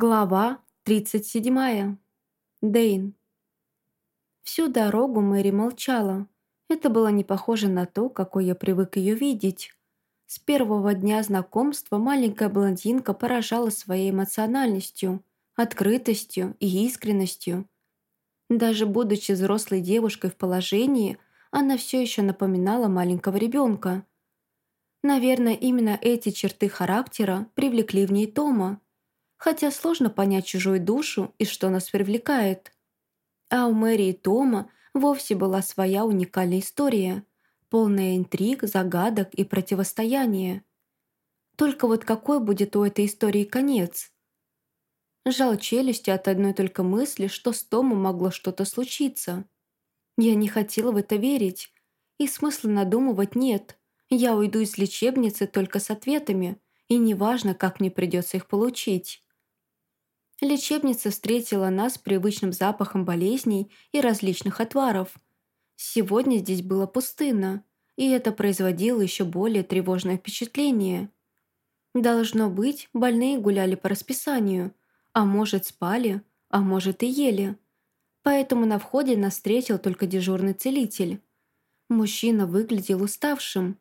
Глава 37. Дейн. Всю дорогу Мэри молчала. Это было не похоже на то, какой я привык ее видеть. С первого дня знакомства маленькая блондинка поражала своей эмоциональностью, открытостью и искренностью. Даже будучи взрослой девушкой в положении, она все еще напоминала маленького ребенка. Наверное, именно эти черты характера привлекли в ней Тома, хотя сложно понять чужую душу и что нас привлекает. А у Мэри и Тома вовсе была своя уникальная история, полная интриг, загадок и противостояния. Только вот какой будет у этой истории конец? Жал челюсти от одной только мысли, что с Томом могло что-то случиться. Я не хотела в это верить, и смысла надумывать нет. Я уйду из лечебницы только с ответами, и неважно, как мне придется их получить. Лечебница встретила нас привычным запахом болезней и различных отваров. Сегодня здесь было пустынно, и это производило еще более тревожное впечатление. Должно быть, больные гуляли по расписанию, а может спали, а может и ели. Поэтому на входе нас встретил только дежурный целитель. Мужчина выглядел уставшим.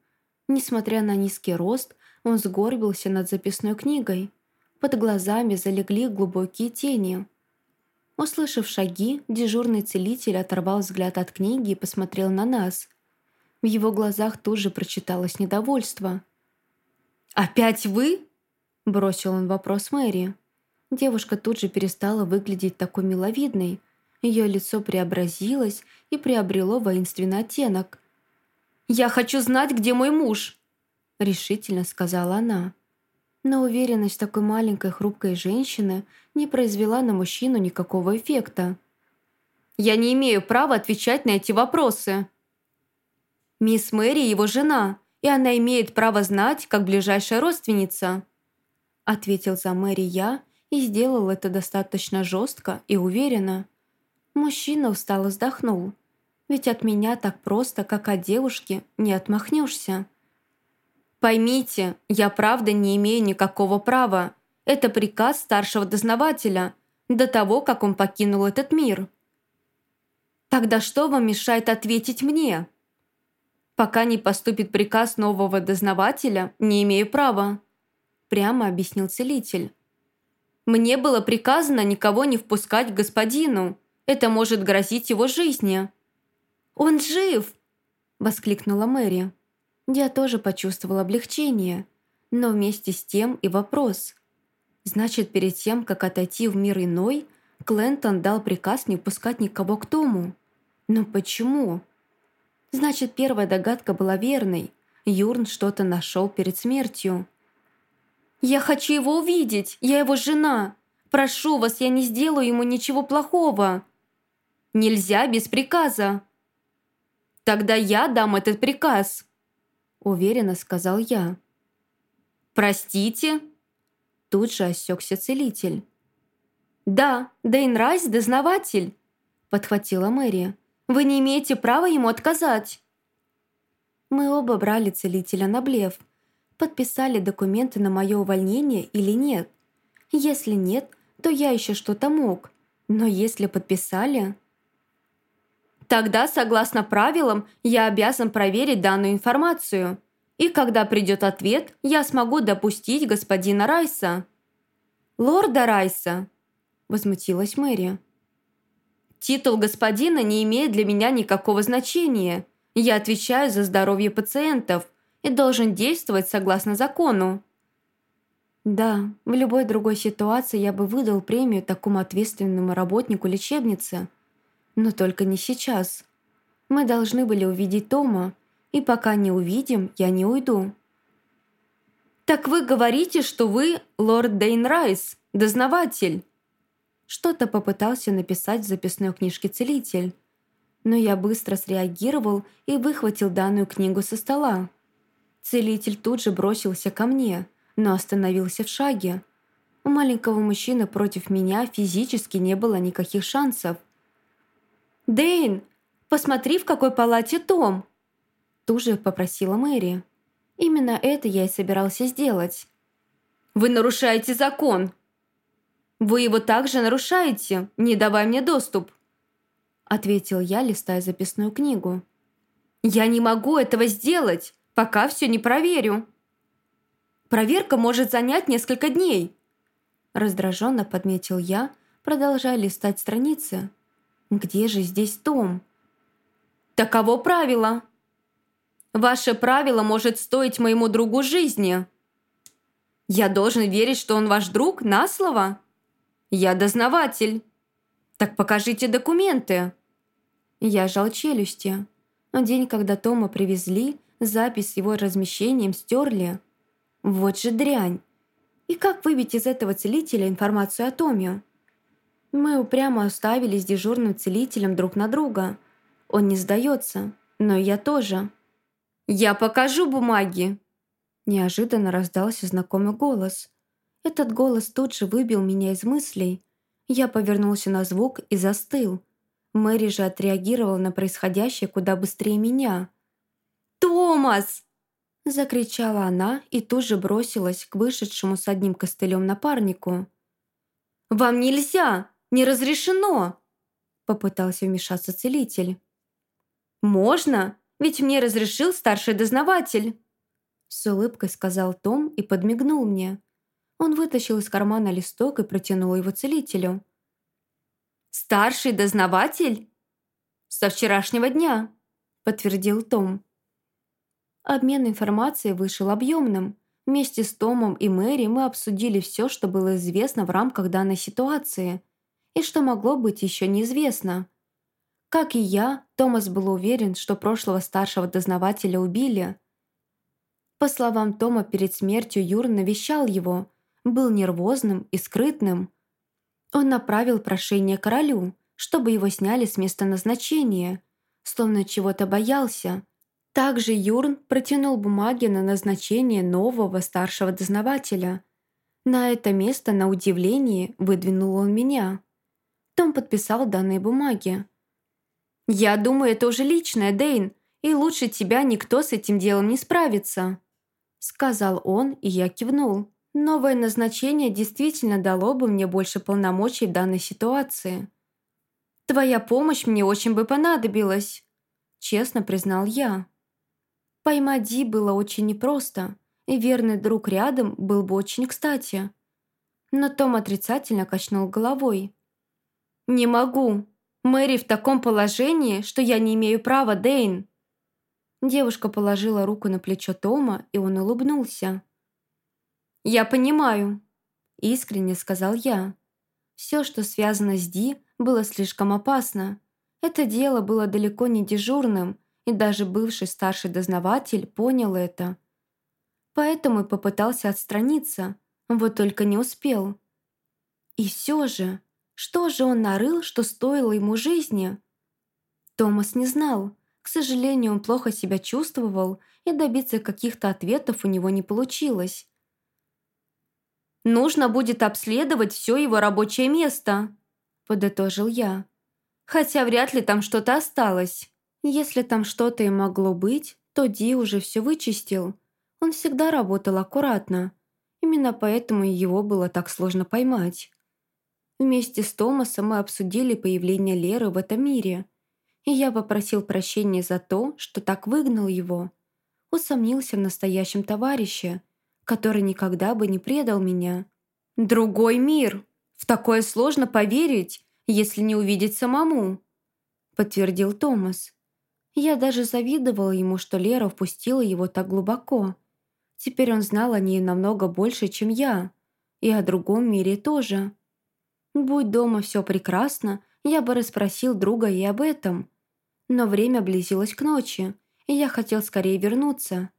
Несмотря на низкий рост, он сгорбился над записной книгой – под глазами залегли глубокие тени. Услышав шаги, дежурный целитель оторвал взгляд от книги и посмотрел на нас. В его глазах тут же прочиталось недовольство. «Опять вы?» – бросил он вопрос Мэри. Девушка тут же перестала выглядеть такой миловидной. Ее лицо преобразилось и приобрело воинственный оттенок. «Я хочу знать, где мой муж!» – решительно сказала она но уверенность такой маленькой хрупкой женщины не произвела на мужчину никакого эффекта. «Я не имею права отвечать на эти вопросы». «Мисс Мэри его жена, и она имеет право знать, как ближайшая родственница», ответил за Мэри я и сделал это достаточно жестко и уверенно. Мужчина устало вздохнул. Ведь от меня так просто, как от девушки, не отмахнешься. Поймите, я правда не имею никакого права. Это приказ старшего дознавателя, до того, как он покинул этот мир. Тогда что вам мешает ответить мне? Пока не поступит приказ нового дознавателя, не имею права. Прямо объяснил целитель. Мне было приказано никого не впускать к господину. Это может грозить его жизни. «Он жив!» – воскликнула Мэри. Я тоже почувствовал облегчение, но вместе с тем и вопрос. Значит, перед тем, как отойти в мир иной, Клентон дал приказ не пускать никого к Тому. Но почему? Значит, первая догадка была верной. Юрн что-то нашел перед смертью. «Я хочу его увидеть! Я его жена! Прошу вас, я не сделаю ему ничего плохого!» «Нельзя без приказа!» «Тогда я дам этот приказ!» Уверенно сказал я. «Простите?» Тут же осекся целитель. «Да, Дейн Райс – дознаватель», – подхватила Мэри. «Вы не имеете права ему отказать». Мы оба брали целителя на блеф. Подписали документы на мое увольнение или нет. Если нет, то я еще что-то мог. Но если подписали... Тогда, согласно правилам, я обязан проверить данную информацию. И когда придет ответ, я смогу допустить господина Райса». «Лорда Райса», – возмутилась Мэри. «Титул господина не имеет для меня никакого значения. Я отвечаю за здоровье пациентов и должен действовать согласно закону». Да, в любой другой ситуации я бы выдал премию такому ответственному работнику лечебницы – но только не сейчас. Мы должны были увидеть Тома, и пока не увидим, я не уйду». «Так вы говорите, что вы лорд Дейн Райс, дознаватель?» Что-то попытался написать в записной книжке целитель, но я быстро среагировал и выхватил данную книгу со стола. Целитель тут же бросился ко мне, но остановился в шаге. У маленького мужчины против меня физически не было никаких шансов. «Дэйн, посмотри, в какой палате Том!» Тут же попросила Мэри. Именно это я и собирался сделать. «Вы нарушаете закон!» Вы его также нарушаете, не давая мне доступ», ответил я, листая записную книгу. «Я не могу этого сделать, пока все не проверю». «Проверка может занять несколько дней», раздраженно подметил я, продолжая листать страницы. «Где же здесь Том?» «Таково правило», Ваше правило может стоить моему другу жизни. Я должен верить, что он ваш друг на слово? Я дознаватель. Так покажите документы. Я жал челюсти. День, когда Тома привезли, запись с его размещением стерли. Вот же дрянь. И как выбить из этого целителя информацию о Томе? Мы упрямо оставили с дежурным целителем друг на друга. Он не сдается, но я тоже. «Я покажу бумаги!» Неожиданно раздался знакомый голос. Этот голос тут же выбил меня из мыслей. Я повернулся на звук и застыл. Мэри же отреагировала на происходящее куда быстрее меня. «Томас!» Закричала она и тут же бросилась к вышедшему с одним костылем напарнику. «Вам нельзя! Не разрешено!» Попытался вмешаться целитель. «Можно? Ведь мне разрешил старший дознаватель!» С улыбкой сказал Том и подмигнул мне. Он вытащил из кармана листок и протянул его целителю. «Старший дознаватель?» «Со вчерашнего дня», — подтвердил Том. Обмен информацией вышел объемным. Вместе с Томом и Мэри мы обсудили все, что было известно в рамках данной ситуации и что могло быть еще неизвестно. Как и я, Томас был уверен, что прошлого старшего дознавателя убили. По словам Тома, перед смертью Юр навещал его, был нервозным и скрытным. Он направил прошение королю, чтобы его сняли с места назначения, словно чего-то боялся. Также Юрн протянул бумаги на назначение нового старшего дознавателя. На это место, на удивление, выдвинул он меня. Том подписал данные бумаги. «Я думаю, это уже личное, Дейн, и лучше тебя никто с этим делом не справится», сказал он, и я кивнул. Новое назначение действительно дало бы мне больше полномочий в данной ситуации. «Твоя помощь мне очень бы понадобилась», честно признал я. Поймать Ди было очень непросто, и верный друг рядом был бы очень кстати. Но Том отрицательно качнул головой. «Не могу. Мэри в таком положении, что я не имею права, Дейн!» Девушка положила руку на плечо Тома, и он улыбнулся. «Я понимаю», — искренне сказал я. Все, что связано с Ди, было слишком опасно. Это дело было далеко не дежурным, и даже бывший старший дознаватель понял это. Поэтому и попытался отстраниться, вот только не успел. И все же... Что же он нарыл, что стоило ему жизни? Томас не знал. К сожалению, он плохо себя чувствовал, и добиться каких-то ответов у него не получилось. «Нужно будет обследовать все его рабочее место», – подытожил я. «Хотя вряд ли там что-то осталось. Если там что-то и могло быть, то Ди уже все вычистил. Он всегда работал аккуратно. Именно поэтому его было так сложно поймать. Вместе с Томасом мы обсудили появление Леры в этом мире. И я попросил прощения за то, что так выгнал его. Усомнился в настоящем товарище, который никогда бы не предал меня. «Другой мир! В такое сложно поверить, если не увидеть самому!» подтвердил Томас. Я даже завидовала ему, что Лера впустила его так глубоко. Теперь он знал о ней намного больше, чем я. И о другом мире тоже. Будь дома все прекрасно, я бы расспросил друга и об этом. Но время близилось к ночи, и я хотел скорее вернуться.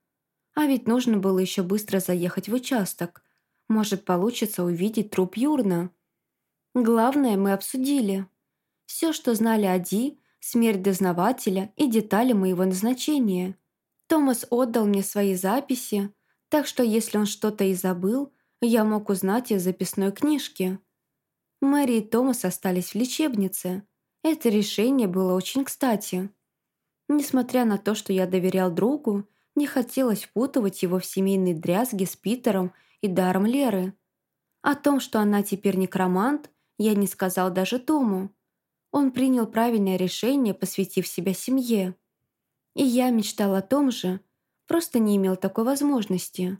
А ведь нужно было еще быстро заехать в участок. Может, получится увидеть труп Юрна. Главное мы обсудили. Все, что знали о Ди, смерть дознавателя и детали моего назначения. Томас отдал мне свои записи, так что если он что-то и забыл, я мог узнать из записной книжки. Мэри и Томас остались в лечебнице. Это решение было очень кстати. Несмотря на то, что я доверял другу, не хотелось впутывать его в семейные дрязги с Питером и даром Леры. О том, что она теперь некромант, я не сказал даже Тому. Он принял правильное решение, посвятив себя семье. И я мечтал о том же, просто не имел такой возможности.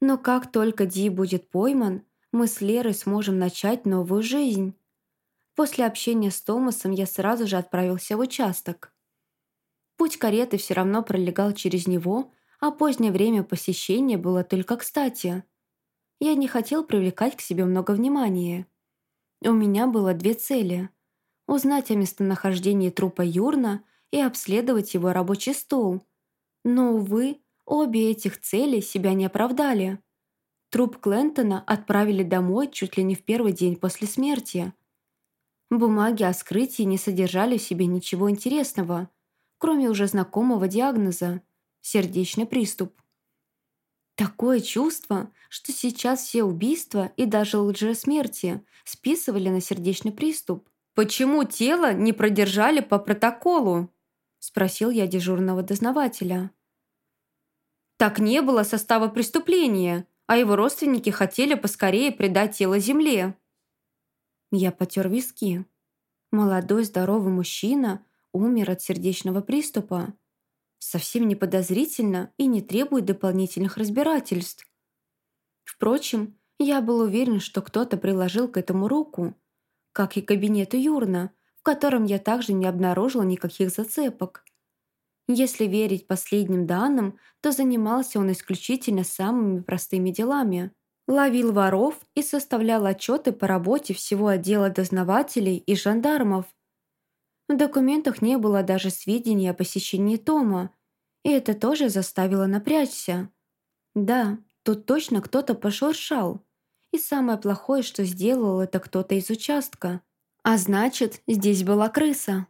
Но как только Ди будет пойман, мы с Лерой сможем начать новую жизнь. После общения с Томасом я сразу же отправился в участок. Путь кареты все равно пролегал через него, а позднее время посещения было только кстати. Я не хотел привлекать к себе много внимания. У меня было две цели – узнать о местонахождении трупа Юрна и обследовать его рабочий стол. Но, увы, обе этих цели себя не оправдали. Труп Клентона отправили домой чуть ли не в первый день после смерти. Бумаги о скрытии не содержали в себе ничего интересного, кроме уже знакомого диагноза – сердечный приступ. Такое чувство, что сейчас все убийства и даже лжесмерти списывали на сердечный приступ. «Почему тело не продержали по протоколу?» – спросил я дежурного дознавателя. «Так не было состава преступления, а его родственники хотели поскорее предать тело земле». Я потер виски. Молодой здоровый мужчина умер от сердечного приступа совсем не подозрительно и не требует дополнительных разбирательств. Впрочем, я был уверен, что кто-то приложил к этому руку, как и кабинету Юрна, в котором я также не обнаружил никаких зацепок. Если верить последним данным, то занимался он исключительно самыми простыми делами. Ловил воров и составлял отчеты по работе всего отдела дознавателей и жандармов – в документах не было даже сведений о посещении Тома, и это тоже заставило напрячься. Да, тут точно кто-то пошуршал. И самое плохое, что сделал это кто-то из участка. А значит, здесь была крыса.